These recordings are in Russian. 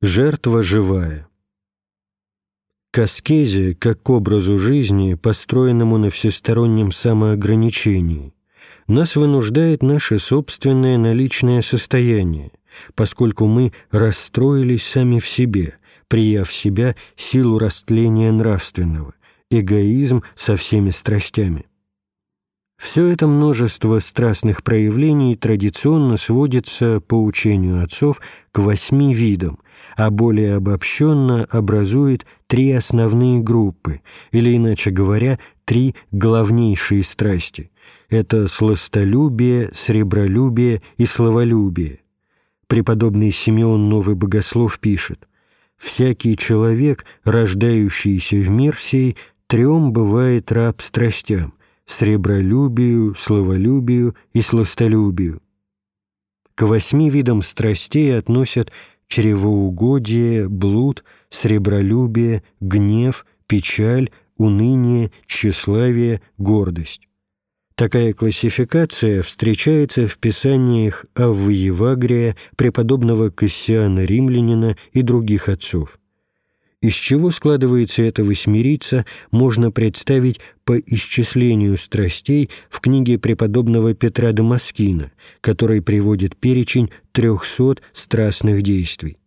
Жертва живая. К аскезе, как к образу жизни, построенному на всестороннем самоограничении, нас вынуждает наше собственное наличное состояние, поскольку мы расстроились сами в себе, прияв себя силу растления нравственного, эгоизм со всеми страстями. Все это множество страстных проявлений традиционно сводится, по учению отцов, к восьми видам, а более обобщенно образует три основные группы, или, иначе говоря, три главнейшие страсти. Это сластолюбие, сребролюбие и словолюбие. Преподобный Симеон Новый Богослов пишет, «Всякий человек, рождающийся в мир сей, трем бывает раб страстям, сребролюбию, словолюбию и сластолюбию. К восьми видам страстей относят чревоугодие, блуд, сребролюбие, гнев, печаль, уныние, тщеславие, гордость. Такая классификация встречается в писаниях Аввы Евагрия, преподобного Кассиана Римлянина и других отцов. Из чего складывается эта восьмерица, можно представить по исчислению страстей в книге преподобного Петра Дамаскина, который приводит перечень трехсот страстных действий.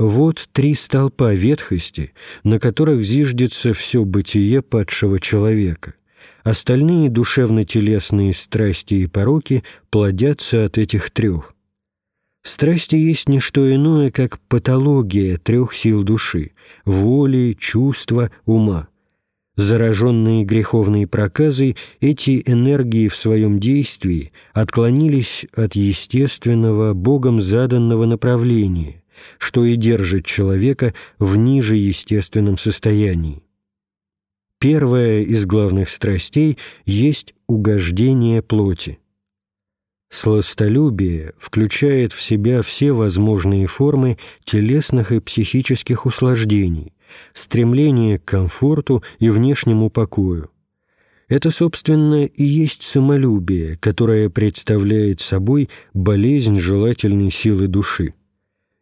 Вот три столпа ветхости, на которых зиждется все бытие падшего человека. Остальные душевно-телесные страсти и пороки плодятся от этих трех. Страсти есть не что иное, как патология трех сил души – воли, чувства, ума. Зараженные греховной проказой, эти энергии в своем действии отклонились от естественного, Богом заданного направления, что и держит человека в ниже естественном состоянии. Первая из главных страстей есть угождение плоти. Сластолюбие включает в себя все возможные формы телесных и психических услаждений, стремление к комфорту и внешнему покою. Это, собственно, и есть самолюбие, которое представляет собой болезнь желательной силы души.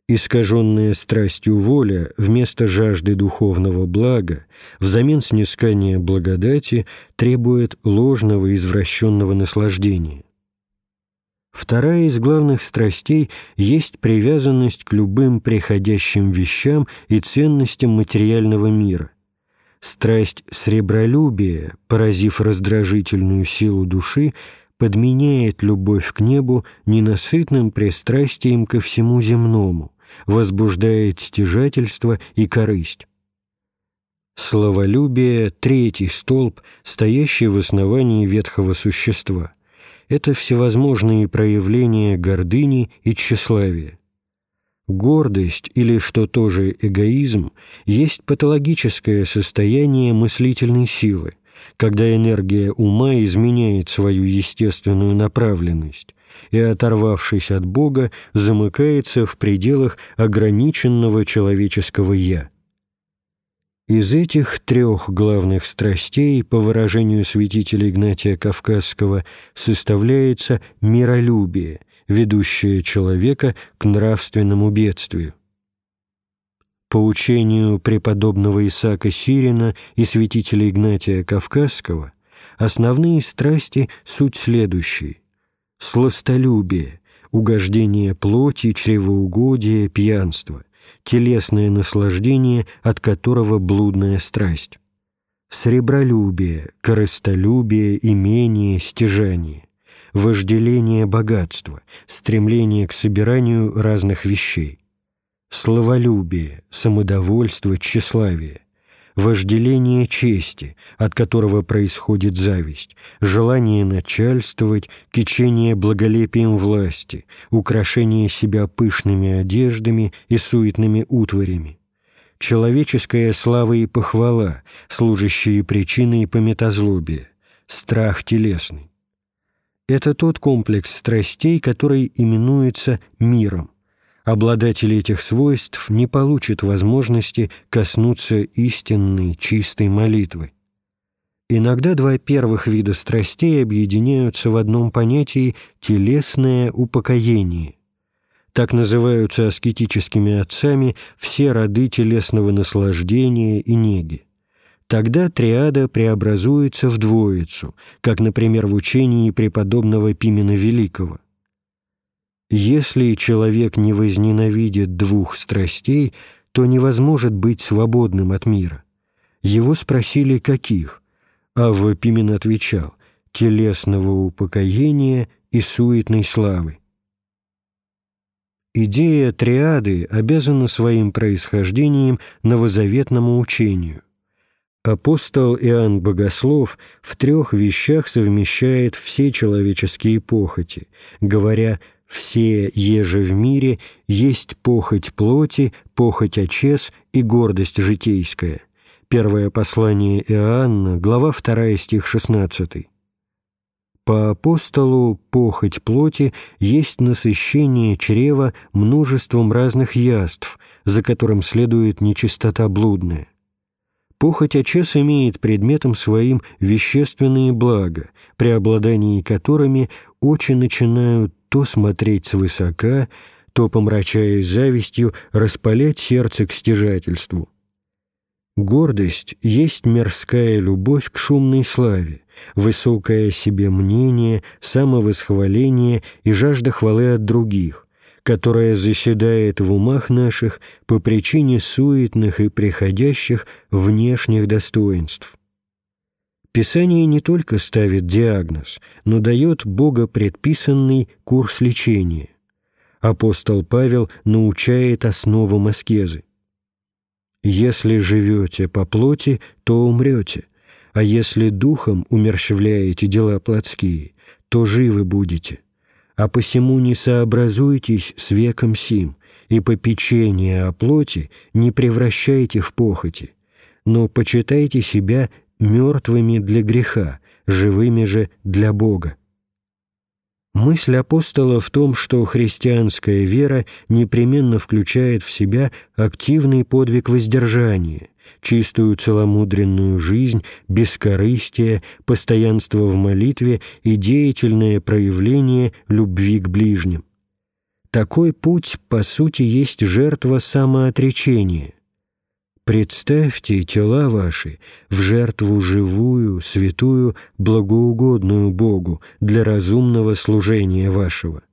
Искаженная страстью воля вместо жажды духовного блага взамен снискания благодати требует ложного извращенного наслаждения. Вторая из главных страстей есть привязанность к любым приходящим вещам и ценностям материального мира. Страсть сребролюбия, поразив раздражительную силу души, подменяет любовь к небу ненасытным пристрастием ко всему земному, возбуждает стяжательство и корысть. Словолюбие — третий столб, стоящий в основании ветхого существа это всевозможные проявления гордыни и тщеславия. Гордость, или, что тоже эгоизм, есть патологическое состояние мыслительной силы, когда энергия ума изменяет свою естественную направленность и, оторвавшись от Бога, замыкается в пределах ограниченного человеческого «я». Из этих трех главных страстей, по выражению святителя Игнатия Кавказского, составляется миролюбие, ведущее человека к нравственному бедствию. По учению преподобного Исаака Сирина и святителя Игнатия Кавказского, основные страсти – суть следующие – сластолюбие, угождение плоти, чревоугодие, пьянство – телесное наслаждение, от которого блудная страсть. Сребролюбие, корыстолюбие, имение, стяжание, вожделение богатства, стремление к собиранию разных вещей. Словолюбие, самодовольство, тщеславие, вожделение чести, от которого происходит зависть, желание начальствовать, кичение благолепием власти, украшение себя пышными одеждами и суетными утварями, человеческая слава и похвала, служащие причиной пометозлобия, страх телесный. Это тот комплекс страстей, который именуется миром обладатель этих свойств не получит возможности коснуться истинной, чистой молитвы. Иногда два первых вида страстей объединяются в одном понятии «телесное упокоение». Так называются аскетическими отцами все роды телесного наслаждения и неги. Тогда триада преобразуется в двоицу, как, например, в учении преподобного Пимена Великого. Если человек не возненавидит двух страстей, то не возможет быть свободным от мира. Его спросили, каких, а Пимен отвечал «телесного упокоения и суетной славы». Идея триады обязана своим происхождением новозаветному учению. Апостол Иоанн Богослов в трех вещах совмещает все человеческие похоти, говоря «все еже в мире есть похоть плоти, похоть очес и гордость житейская». Первое послание Иоанна, глава 2, стих 16. По апостолу похоть плоти есть насыщение чрева множеством разных яств, за которым следует нечистота блудная. Похоть очес имеет предметом своим вещественные блага, при которыми очи начинают то смотреть свысока, то, помрачаясь завистью, распалять сердце к стяжательству. Гордость есть мирская любовь к шумной славе, высокое себе мнение, самовосхваление и жажда хвалы от других, которая заседает в умах наших по причине суетных и приходящих внешних достоинств. Писание не только ставит диагноз, но дает Бога предписанный курс лечения. Апостол Павел научает основам аскезы. «Если живете по плоти, то умрете, а если духом умерщвляете дела плотские, то живы будете» а посему не сообразуйтесь с веком сим, и попечение о плоти не превращайте в похоти, но почитайте себя мертвыми для греха, живыми же для Бога. Мысль апостола в том, что христианская вера непременно включает в себя активный подвиг воздержания, чистую целомудренную жизнь, бескорыстие, постоянство в молитве и деятельное проявление любви к ближним. Такой путь, по сути, есть жертва самоотречения. Представьте тела ваши в жертву живую, святую, благоугодную Богу для разумного служения вашего.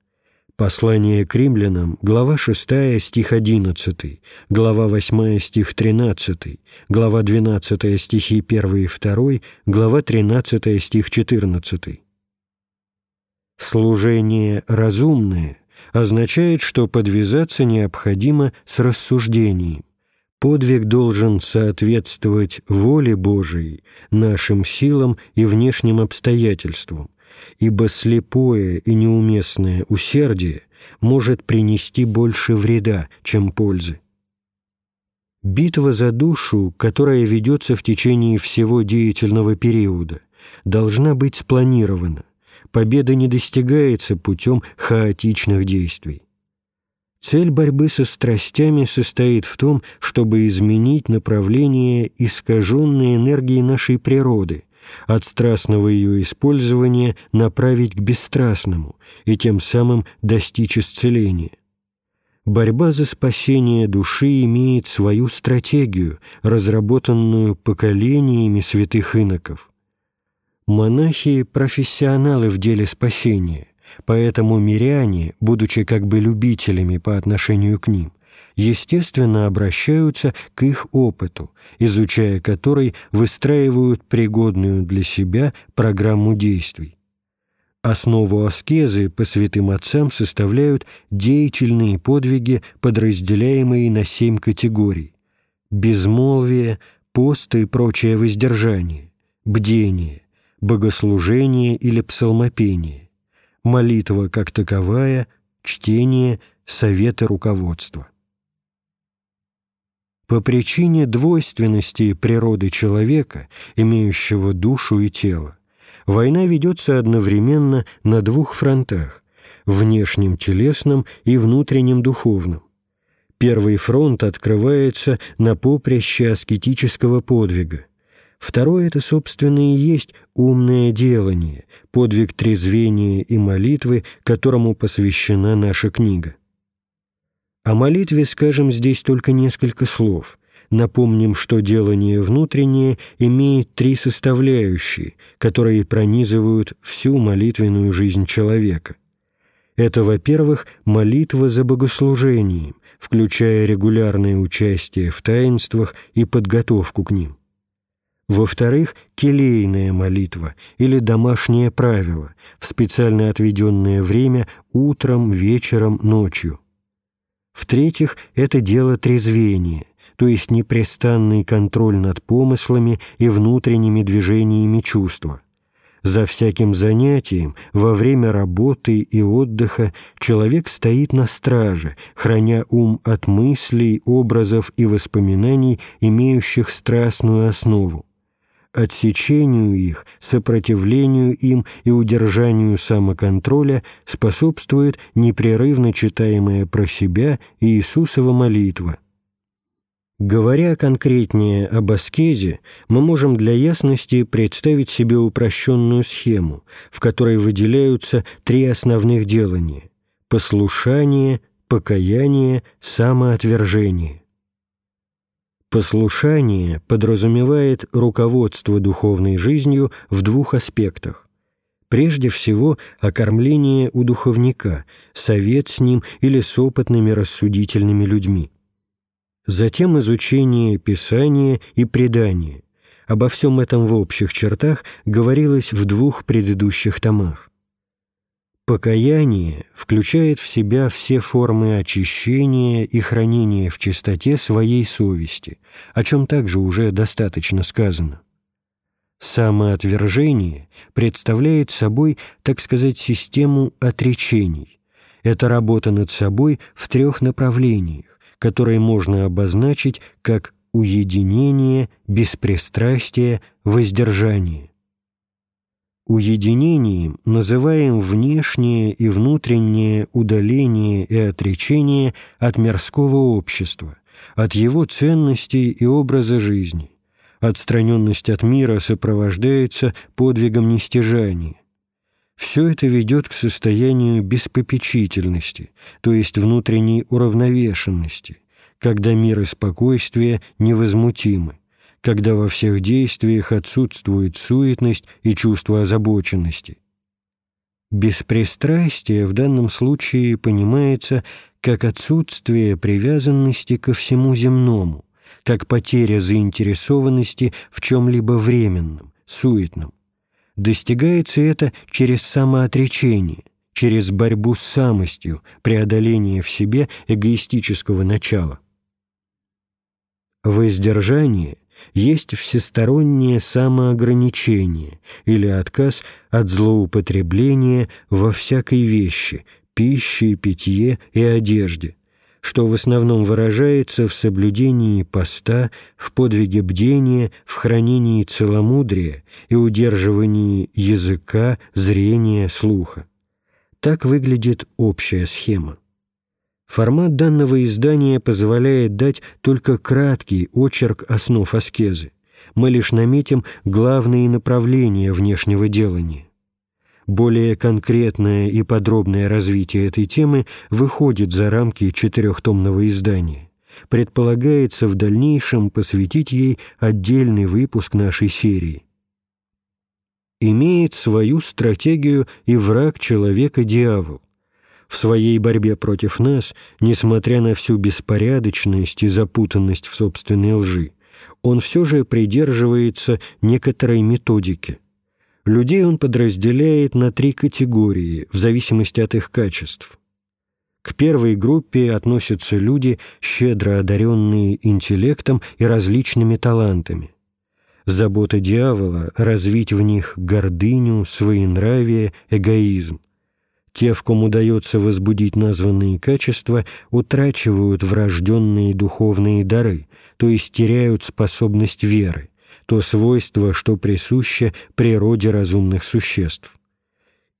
Послание к римлянам, глава 6, стих 11, глава 8, стих 13, глава 12, стихи 1 и 2, глава 13, стих 14. Служение разумное означает, что подвязаться необходимо с рассуждением. Подвиг должен соответствовать воле Божией, нашим силам и внешним обстоятельствам, ибо слепое и неуместное усердие может принести больше вреда, чем пользы. Битва за душу, которая ведется в течение всего деятельного периода, должна быть спланирована. Победа не достигается путем хаотичных действий. Цель борьбы со страстями состоит в том, чтобы изменить направление искаженной энергии нашей природы, от страстного ее использования направить к бесстрастному и тем самым достичь исцеления. Борьба за спасение души имеет свою стратегию, разработанную поколениями святых иноков. Монахи – профессионалы в деле спасения, поэтому миряне, будучи как бы любителями по отношению к ним, естественно обращаются к их опыту, изучая который выстраивают пригодную для себя программу действий. Основу аскезы по святым отцам составляют деятельные подвиги, подразделяемые на семь категорий – безмолвие, пост и прочее воздержание, бдение, богослужение или псалмопение, молитва как таковая, чтение, советы руководства. По причине двойственности природы человека, имеющего душу и тело, война ведется одновременно на двух фронтах – внешнем телесном и внутреннем духовном. Первый фронт открывается на поприще аскетического подвига. Второй – это, собственно, и есть умное делание, подвиг трезвения и молитвы, которому посвящена наша книга. О молитве скажем здесь только несколько слов. Напомним, что делание внутреннее имеет три составляющие, которые пронизывают всю молитвенную жизнь человека. Это, во-первых, молитва за богослужением, включая регулярное участие в таинствах и подготовку к ним. Во-вторых, келейная молитва или домашнее правило в специально отведенное время утром, вечером, ночью. В-третьих, это дело трезвения, то есть непрестанный контроль над помыслами и внутренними движениями чувства. За всяким занятием, во время работы и отдыха человек стоит на страже, храня ум от мыслей, образов и воспоминаний, имеющих страстную основу. Отсечению их, сопротивлению им и удержанию самоконтроля способствует непрерывно читаемая про себя Иисусова молитва – Говоря конкретнее об аскезе, мы можем для ясности представить себе упрощенную схему, в которой выделяются три основных делания – послушание, покаяние, самоотвержение. Послушание подразумевает руководство духовной жизнью в двух аспектах. Прежде всего, окормление у духовника, совет с ним или с опытными рассудительными людьми – Затем изучение Писания и предания. Обо всем этом в общих чертах говорилось в двух предыдущих томах. Покаяние включает в себя все формы очищения и хранения в чистоте своей совести, о чем также уже достаточно сказано. Самоотвержение представляет собой, так сказать, систему отречений. Это работа над собой в трех направлениях которые можно обозначить как уединение, беспристрастие, воздержание. Уединением называем внешнее и внутреннее удаление и отречение от мирского общества, от его ценностей и образа жизни. Отстраненность от мира сопровождается подвигом нестяжания. Все это ведет к состоянию беспопечительности, то есть внутренней уравновешенности, когда мир и спокойствие невозмутимы, когда во всех действиях отсутствует суетность и чувство озабоченности. Беспристрастие в данном случае понимается как отсутствие привязанности ко всему земному, как потеря заинтересованности в чем-либо временном, суетном. Достигается это через самоотречение, через борьбу с самостью, преодоление в себе эгоистического начала. Воздержание есть всестороннее самоограничение или отказ от злоупотребления во всякой вещи, пище, питье и одежде – что в основном выражается в соблюдении поста, в подвиге бдения, в хранении целомудрия и удерживании языка, зрения, слуха. Так выглядит общая схема. Формат данного издания позволяет дать только краткий очерк основ аскезы. Мы лишь наметим главные направления внешнего делания. Более конкретное и подробное развитие этой темы выходит за рамки четырехтомного издания. Предполагается в дальнейшем посвятить ей отдельный выпуск нашей серии. Имеет свою стратегию и враг человека дьявол. В своей борьбе против нас, несмотря на всю беспорядочность и запутанность в собственной лжи, он все же придерживается некоторой методики. Людей он подразделяет на три категории в зависимости от их качеств. К первой группе относятся люди, щедро одаренные интеллектом и различными талантами. Забота дьявола – развить в них гордыню, своенравие, эгоизм. Те, в ком удается возбудить названные качества, утрачивают врожденные духовные дары, то есть теряют способность веры то свойство, что присуще природе разумных существ.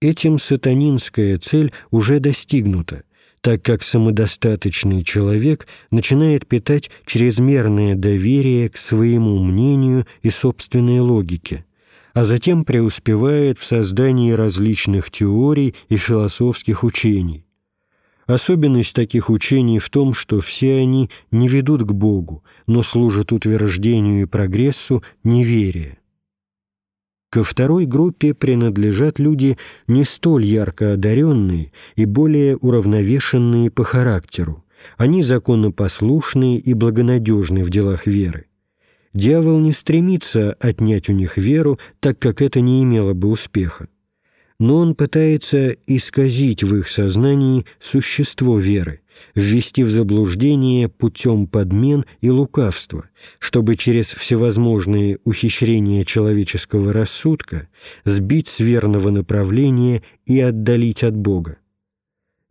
Этим сатанинская цель уже достигнута, так как самодостаточный человек начинает питать чрезмерное доверие к своему мнению и собственной логике, а затем преуспевает в создании различных теорий и философских учений. Особенность таких учений в том, что все они не ведут к Богу, но служат утверждению и прогрессу неверия. Ко второй группе принадлежат люди не столь ярко одаренные и более уравновешенные по характеру. Они законопослушные и благонадежны в делах веры. Дьявол не стремится отнять у них веру, так как это не имело бы успеха но он пытается исказить в их сознании существо веры, ввести в заблуждение путем подмен и лукавства, чтобы через всевозможные ухищрения человеческого рассудка сбить с верного направления и отдалить от Бога.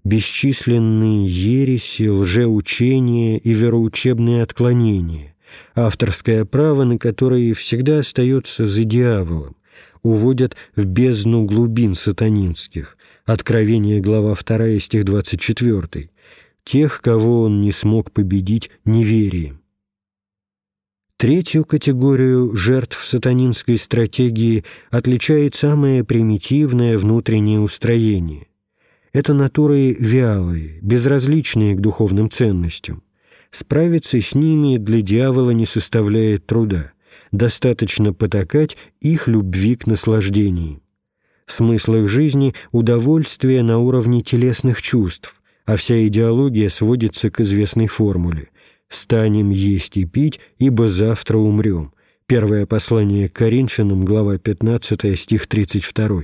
Бесчисленные ереси, лжеучения и вероучебные отклонения, авторское право на которое всегда остается за дьяволом, уводят в бездну глубин сатанинских. Откровение, глава 2, стих 24. Тех, кого он не смог победить неверием. Третью категорию жертв сатанинской стратегии отличает самое примитивное внутреннее устроение. Это натуры вялые, безразличные к духовным ценностям. Справиться с ними для дьявола не составляет труда достаточно потакать их любви к наслаждению. Смысл их жизни – удовольствие на уровне телесных чувств, а вся идеология сводится к известной формуле «станем есть и пить, ибо завтра умрем». Первое послание к Коринфянам, глава 15, стих 32.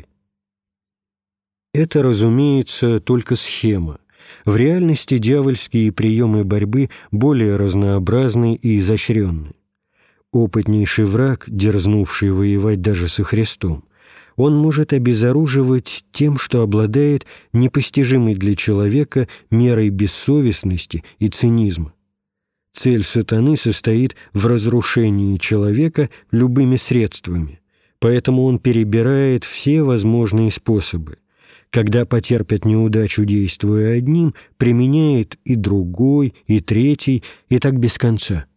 Это, разумеется, только схема. В реальности дьявольские приемы борьбы более разнообразны и изощренны опытнейший враг, дерзнувший воевать даже со Христом, он может обезоруживать тем, что обладает непостижимой для человека мерой бессовестности и цинизма. Цель сатаны состоит в разрушении человека любыми средствами, поэтому он перебирает все возможные способы. Когда потерпят неудачу, действуя одним, применяет и другой, и третий, и так без конца –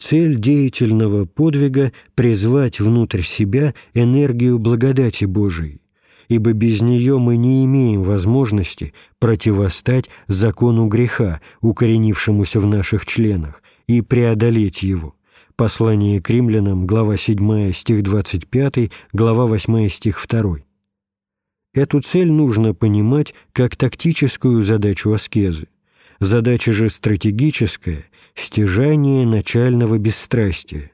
Цель деятельного подвига – призвать внутрь себя энергию благодати Божией, ибо без нее мы не имеем возможности противостать закону греха, укоренившемуся в наших членах, и преодолеть его. Послание к римлянам, глава 7, стих 25, глава 8, стих 2. Эту цель нужно понимать как тактическую задачу аскезы. Задача же стратегическая – стяжание начального бесстрастия.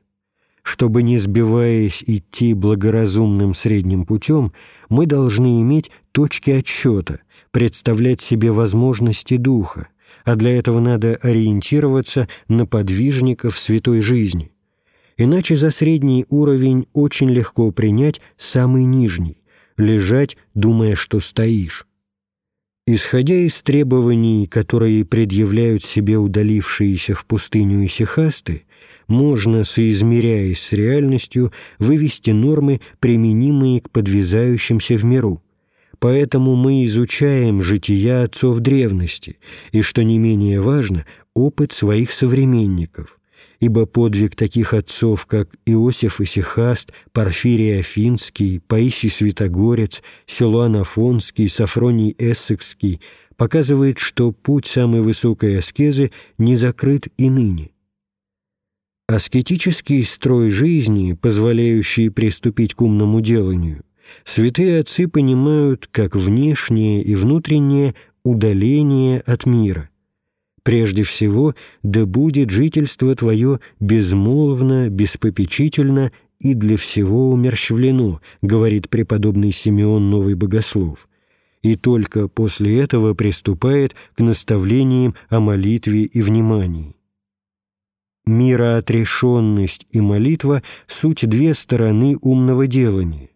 Чтобы, не сбиваясь, идти благоразумным средним путем, мы должны иметь точки отсчета, представлять себе возможности духа, а для этого надо ориентироваться на подвижников святой жизни. Иначе за средний уровень очень легко принять самый нижний, лежать, думая, что стоишь. Исходя из требований, которые предъявляют себе удалившиеся в пустыню исихасты, можно, соизмеряясь с реальностью, вывести нормы, применимые к подвязающимся в миру. Поэтому мы изучаем жития отцов древности и, что не менее важно, опыт своих современников ибо подвиг таких отцов, как Иосиф Исихаст, Порфирий Афинский, Паисий Святогорец, Силуан Афонский, Сафроний Эссекский, показывает, что путь самой высокой аскезы не закрыт и ныне. Аскетический строй жизни, позволяющий приступить к умному деланию, святые отцы понимают как внешнее и внутреннее удаление от мира – Прежде всего, да будет жительство Твое безмолвно, беспопечительно и для всего умерщвлено, говорит преподобный Симеон Новый Богослов, и только после этого приступает к наставлениям о молитве и внимании. Мироотрешенность и молитва – суть две стороны умного делания.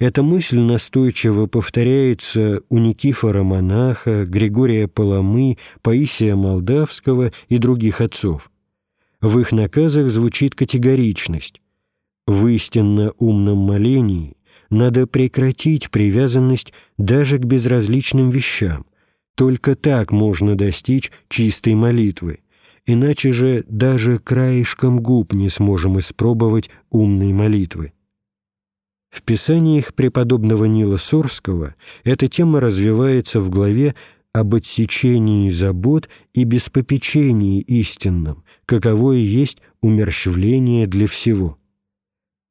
Эта мысль настойчиво повторяется у Никифора Монаха, Григория Паламы, Паисия Молдавского и других отцов. В их наказах звучит категоричность. В истинно умном молении надо прекратить привязанность даже к безразличным вещам. Только так можно достичь чистой молитвы, иначе же даже краешком губ не сможем испробовать умной молитвы. В писаниях преподобного Нила Сорского эта тема развивается в главе об отсечении забот и беспопечении истинном, каково и есть умерщвление для всего.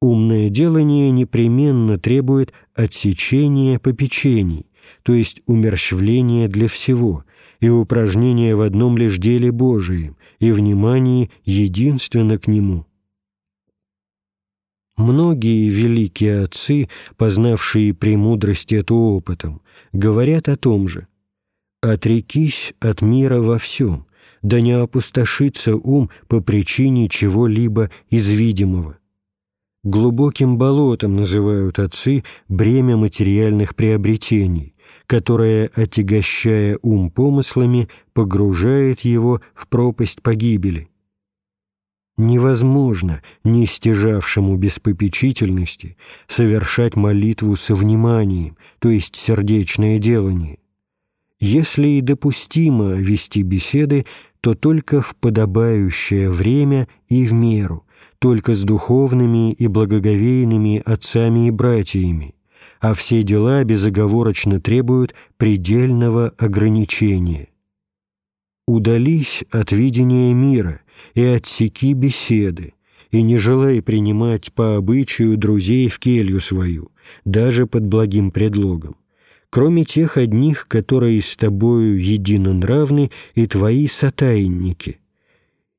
Умное делание непременно требует отсечения попечений, то есть умерщвления для всего, и упражнения в одном лишь деле Божием, и внимании единственно к Нему. Многие великие отцы, познавшие премудрость эту опытом, говорят о том же. «Отрекись от мира во всем, да не опустошится ум по причине чего-либо из видимого». Глубоким болотом называют отцы бремя материальных приобретений, которое, отягощая ум помыслами, погружает его в пропасть погибели невозможно, не стяжавшему без попечительности, совершать молитву со вниманием, то есть сердечное делание. Если и допустимо вести беседы, то только в подобающее время и в меру, только с духовными и благоговейными отцами и братьями, а все дела безоговорочно требуют предельного ограничения. Удались от видения мира и отсеки беседы, и не желай принимать по обычаю друзей в келью свою, даже под благим предлогом, кроме тех одних, которые с тобою едино нравны и твои сотайники.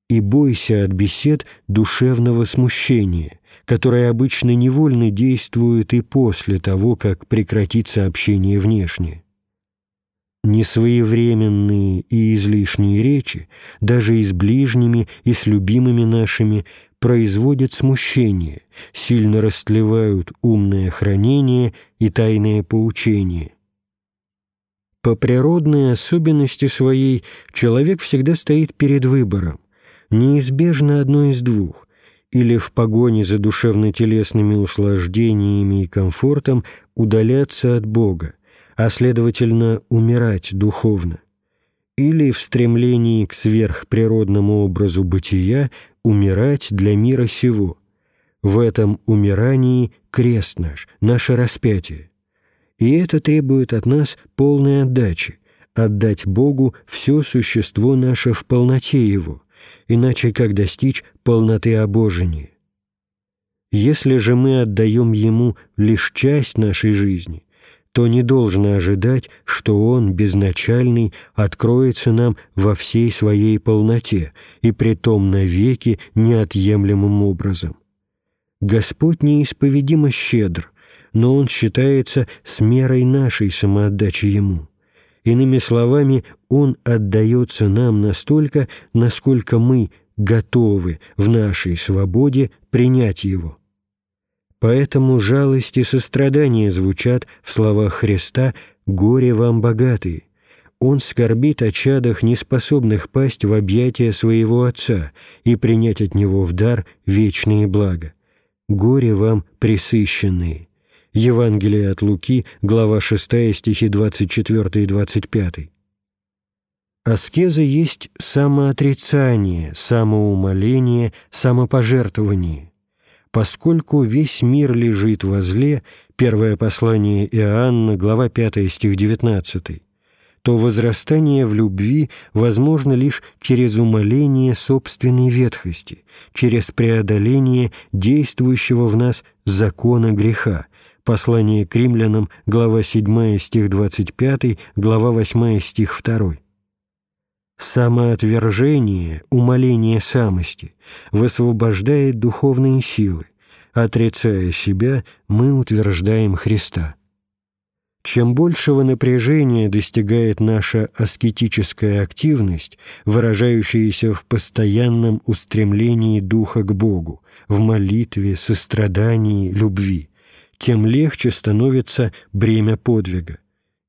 И бойся от бесед душевного смущения, которое обычно невольно действует и после того, как прекратится общение внешнее. Несвоевременные и излишние речи, даже и с ближними, и с любимыми нашими, производят смущение, сильно растлевают умное хранение и тайное поучение. По природной особенности своей человек всегда стоит перед выбором, неизбежно одно из двух – или в погоне за душевно-телесными услаждениями и комфортом удаляться от Бога, а следовательно умирать духовно, или в стремлении к сверхприродному образу бытия умирать для мира сего. В этом умирании крест наш, наше распятие. И это требует от нас полной отдачи, отдать Богу все существо наше в полноте Его, иначе как достичь полноты обожения? Если же мы отдаем Ему лишь часть нашей жизни, то не должно ожидать, что Он, безначальный, откроется нам во всей своей полноте и притом навеки неотъемлемым образом. Господь неисповедимо щедр, но Он считается с мерой нашей самоотдачи Ему. Иными словами, Он отдается нам настолько, насколько мы готовы в нашей свободе принять Его. Поэтому жалость и сострадание звучат в словах Христа «Горе вам, богатые». Он скорбит о чадах, неспособных пасть в объятия своего Отца и принять от Него в дар вечные блага. «Горе вам, присыщенные». Евангелие от Луки, глава 6, стихи 24 и 25. Аскеза есть самоотрицание, самоумоление, самопожертвование поскольку весь мир лежит во зле, первое послание Иоанна, глава 5, стих 19, то возрастание в любви возможно лишь через умоление собственной ветхости, через преодоление действующего в нас закона греха, Послание к римлянам, глава 7, стих 25, глава 8, стих 2. Самоотвержение, умоление самости высвобождает духовные силы. Отрицая себя, мы утверждаем Христа. Чем большего напряжения достигает наша аскетическая активность, выражающаяся в постоянном устремлении духа к Богу, в молитве, сострадании, любви, тем легче становится бремя подвига.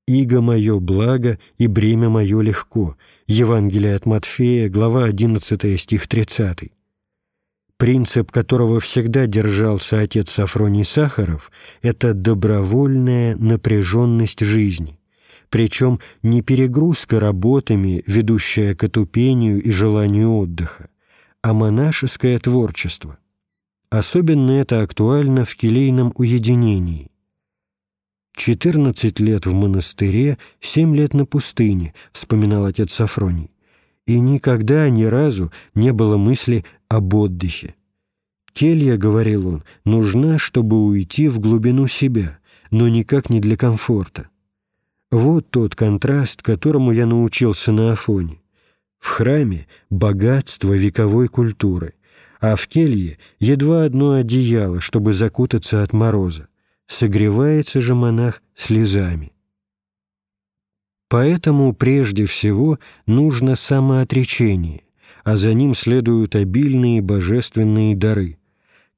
«Иго мое благо и бремя мое легко» Евангелие от Матфея, глава 11, стих 30. Принцип, которого всегда держался отец Сафроний Сахаров, это добровольная напряженность жизни, причем не перегрузка работами, ведущая к отупению и желанию отдыха, а монашеское творчество. Особенно это актуально в келейном уединении. «Четырнадцать лет в монастыре, семь лет на пустыне», — вспоминал отец Сафроний. «И никогда ни разу не было мысли об отдыхе. Келья, — говорил он, — нужна, чтобы уйти в глубину себя, но никак не для комфорта. Вот тот контраст, которому я научился на Афоне. В храме — богатство вековой культуры, а в келье едва одно одеяло, чтобы закутаться от мороза. Согревается же монах слезами. Поэтому прежде всего нужно самоотречение, а за ним следуют обильные божественные дары.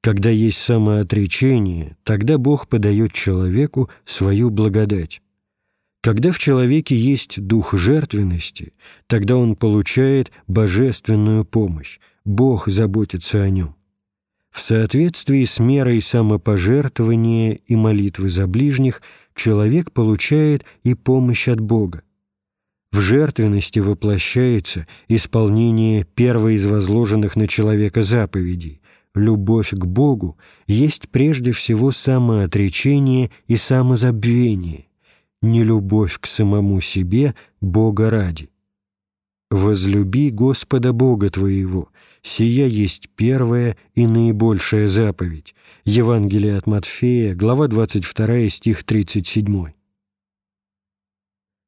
Когда есть самоотречение, тогда Бог подает человеку свою благодать. Когда в человеке есть дух жертвенности, тогда он получает божественную помощь, Бог заботится о нем. В соответствии с мерой самопожертвования и молитвы за ближних человек получает и помощь от Бога. В жертвенности воплощается исполнение первой из возложенных на человека заповедей. Любовь к Богу есть прежде всего самоотречение и самозабвение – не любовь к самому себе Бога ради. «Возлюби Господа Бога твоего, сия есть первая и наибольшая заповедь». Евангелие от Матфея, глава 22, стих 37.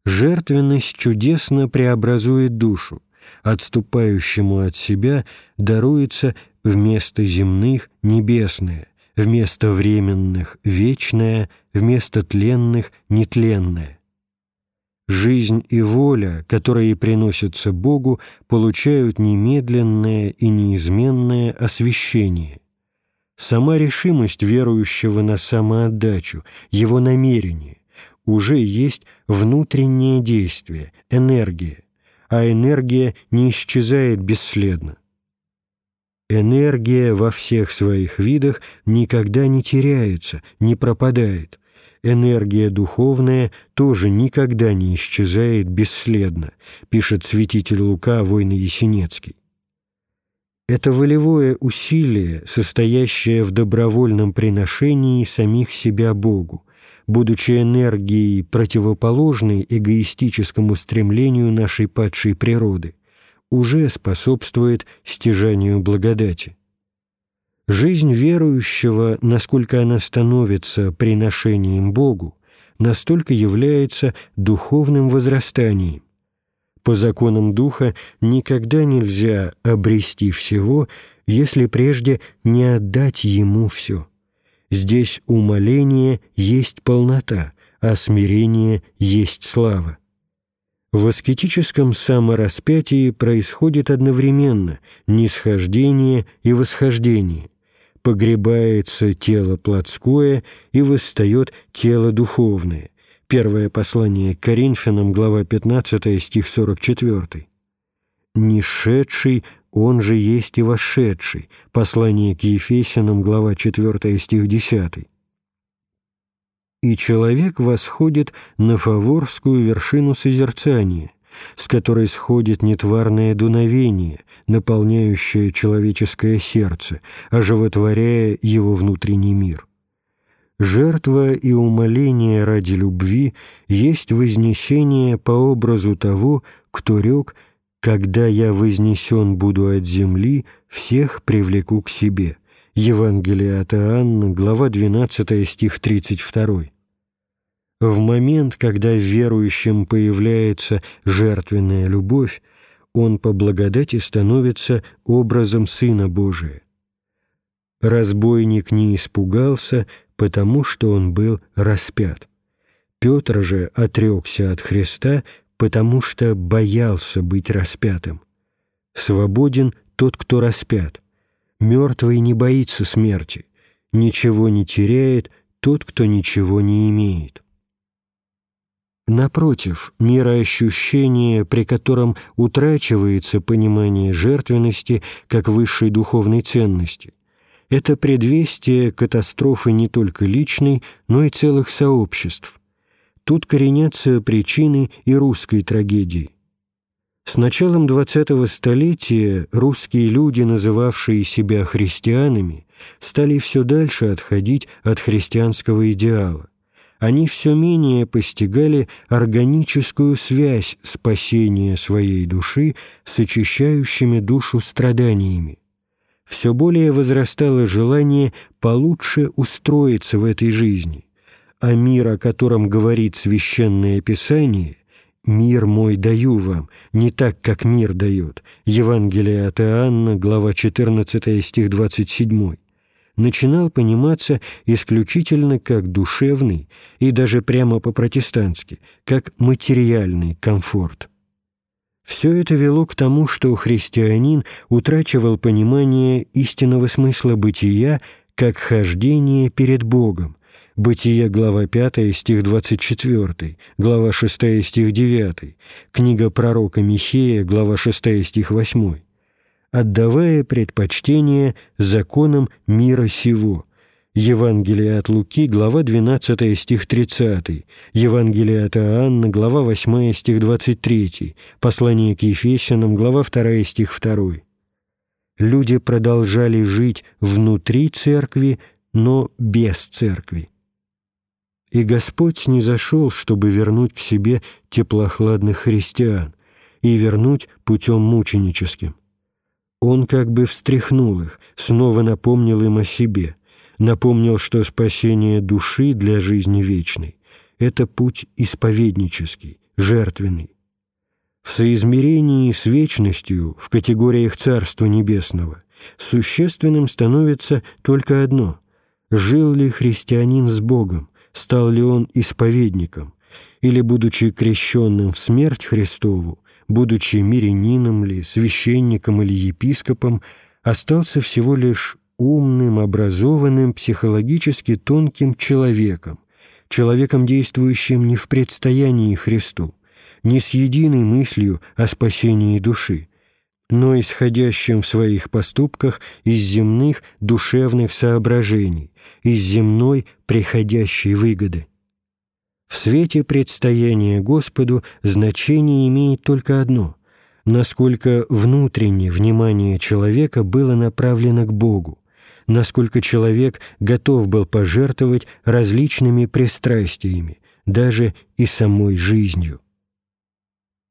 Жертвенность чудесно преобразует душу, отступающему от себя даруется вместо земных небесное, вместо временных — вечное, вместо тленных — нетленное. Жизнь и воля, которые приносятся Богу, получают немедленное и неизменное освящение. Сама решимость верующего на самоотдачу, его намерение, уже есть внутреннее действие, энергия, а энергия не исчезает бесследно. Энергия во всех своих видах никогда не теряется, не пропадает. Энергия духовная тоже никогда не исчезает бесследно, пишет святитель Лука Война Есенецкий. Это волевое усилие, состоящее в добровольном приношении самих себя Богу, будучи энергией, противоположной эгоистическому стремлению нашей падшей природы – уже способствует стяжанию благодати. Жизнь верующего, насколько она становится приношением Богу, настолько является духовным возрастанием. По законам Духа никогда нельзя обрести всего, если прежде не отдать Ему все. Здесь умоление есть полнота, а смирение есть слава. В аскетическом самораспятии происходит одновременно нисхождение и восхождение. Погребается тело плотское и восстает тело духовное. Первое послание к Коринфянам, глава 15, стих 44. «Нишедший, он же есть и вошедший». Послание к Ефесянам, глава 4, стих 10 и человек восходит на фаворскую вершину созерцания, с которой сходит нетварное дуновение, наполняющее человеческое сердце, оживотворяя его внутренний мир. Жертва и умоление ради любви есть вознесение по образу того, кто рек «Когда я вознесен буду от земли, всех привлеку к себе». Евангелие от Иоанна, глава 12, стих 32. В момент, когда в верующем появляется жертвенная любовь, он по благодати становится образом Сына Божия. Разбойник не испугался, потому что он был распят. Петр же отрекся от Христа, потому что боялся быть распятым. Свободен тот, кто распят. Мертвый не боится смерти. Ничего не теряет тот, кто ничего не имеет. Напротив, мироощущение, при котором утрачивается понимание жертвенности как высшей духовной ценности, это предвестие катастрофы не только личной, но и целых сообществ. Тут коренятся причины и русской трагедии. С началом XX столетия русские люди, называвшие себя христианами, стали все дальше отходить от христианского идеала они все менее постигали органическую связь спасения своей души с очищающими душу страданиями. Все более возрастало желание получше устроиться в этой жизни, а мир, о котором говорит Священное Писание, «Мир мой даю вам, не так, как мир дает» Евангелие от Иоанна, глава 14, стих 27 начинал пониматься исключительно как душевный и даже прямо по-протестантски, как материальный комфорт. Все это вело к тому, что христианин утрачивал понимание истинного смысла бытия как хождение перед Богом, Бытие, глава 5, стих 24, глава 6, стих 9, книга пророка Михея, глава 6, стих 8, отдавая предпочтение законам мира сего. Евангелие от Луки, глава 12, стих 30, Евангелие от Иоанна, глава 8, стих 23, послание к Ефесянам, глава 2, стих 2. Люди продолжали жить внутри церкви, но без церкви. И Господь не зашел, чтобы вернуть к себе теплохладных христиан и вернуть путем мученическим. Он как бы встряхнул их, снова напомнил им о себе, напомнил, что спасение души для жизни вечной — это путь исповеднический, жертвенный. В соизмерении с вечностью в категориях Царства Небесного существенным становится только одно — жил ли христианин с Богом, стал ли он исповедником, или, будучи крещенным в смерть Христову, будучи мирянином ли, священником или епископом, остался всего лишь умным, образованным, психологически тонким человеком, человеком, действующим не в предстоянии Христу, не с единой мыслью о спасении души, но исходящим в своих поступках из земных душевных соображений, из земной приходящей выгоды. В свете предстояния Господу значение имеет только одно – насколько внутреннее внимание человека было направлено к Богу, насколько человек готов был пожертвовать различными пристрастиями, даже и самой жизнью.